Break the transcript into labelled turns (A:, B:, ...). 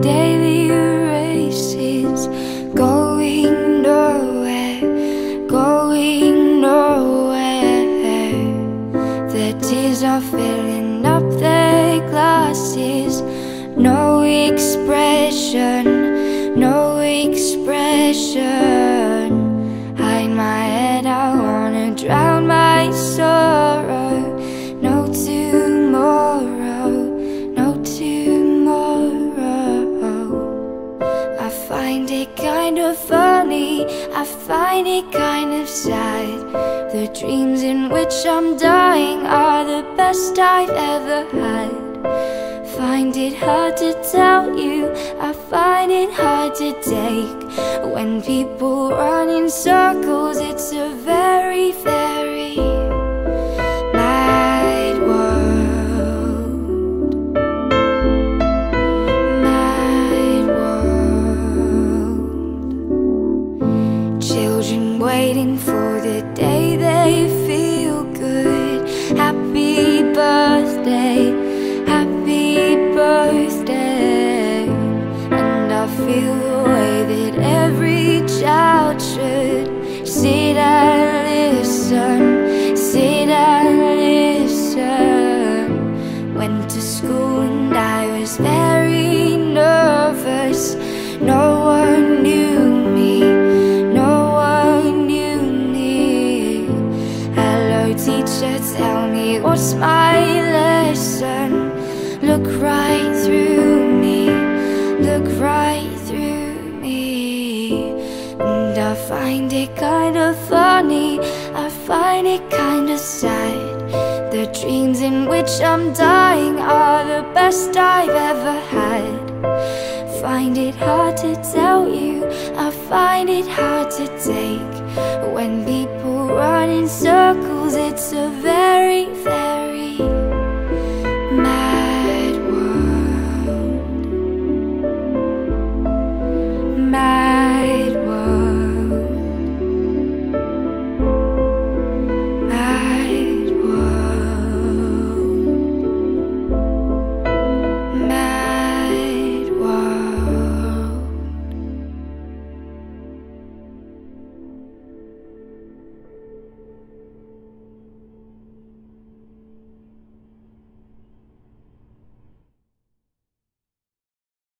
A: daily races going nowhere, going nowhere. The tears are filling up their glasses, no expression, no expression. Hide my head, I wanna drown myself. It kind of sad. The dreams in which I'm dying are the best I've ever had. Find it hard to tell you, I find it hard to take. When people run in circles, it's a very, very waiting for the day they feel good. Happy birthday, happy birthday. And I feel the way that every child should sit and listen, sit and listen. Went to school and I was very nervous. No my lesson. Look right through me, look right through me. And I find it kind of funny, I find it kind of sad. The dreams in which I'm dying are the best I've ever had. Find it hard to tell you, I find it hard to take. When people run in circles, it's a very